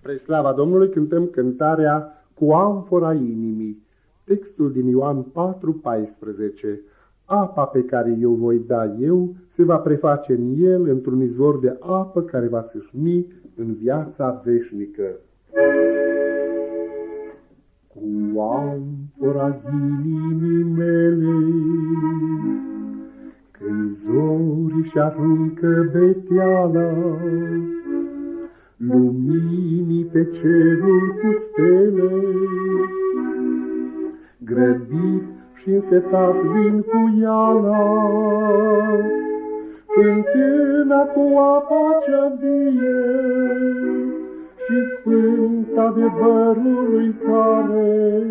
Spre slava Domnului cântăm cântarea Cu amfora inimii, textul din Ioan 4,14. Apa pe care eu voi da eu se va preface în el într-un izvor de apă care va sâșni în viața veșnică. Cu amfora inimii mele, când zorii și aruncă beteala, luminii pe cerul cu stele. Grăbit și însetat vin cu iala, Fântâna cu apa cea vie și sfânt adevărului care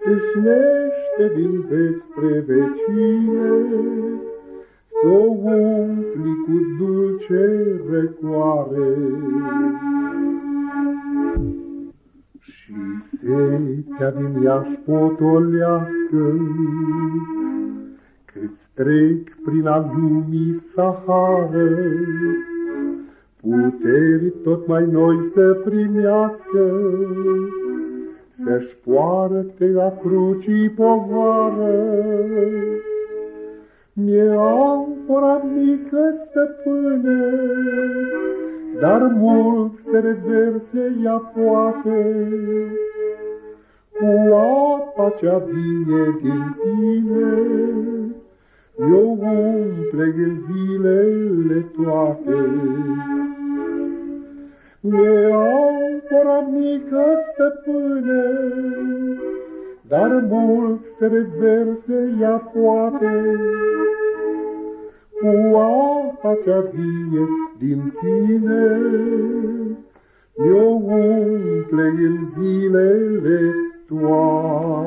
Sâșnește din veci spre vecie, S-o umpli cu dulce răcoare. Și setea din ea-și potolească, Cât trec prin a lumii sahare, Puteri tot mai noi să primească, Să-și poartă la crucii povară. Mi-e amfora mică, stăpâne, Dar mult se reverse ea poate, Cu apa cea vie din tine, Eu umple zilele toate. Mi-e amfora mică, stăpâne, dar mult se reverse ea poate, cu apa cea vie din tine, mi-o umple în zilele toate.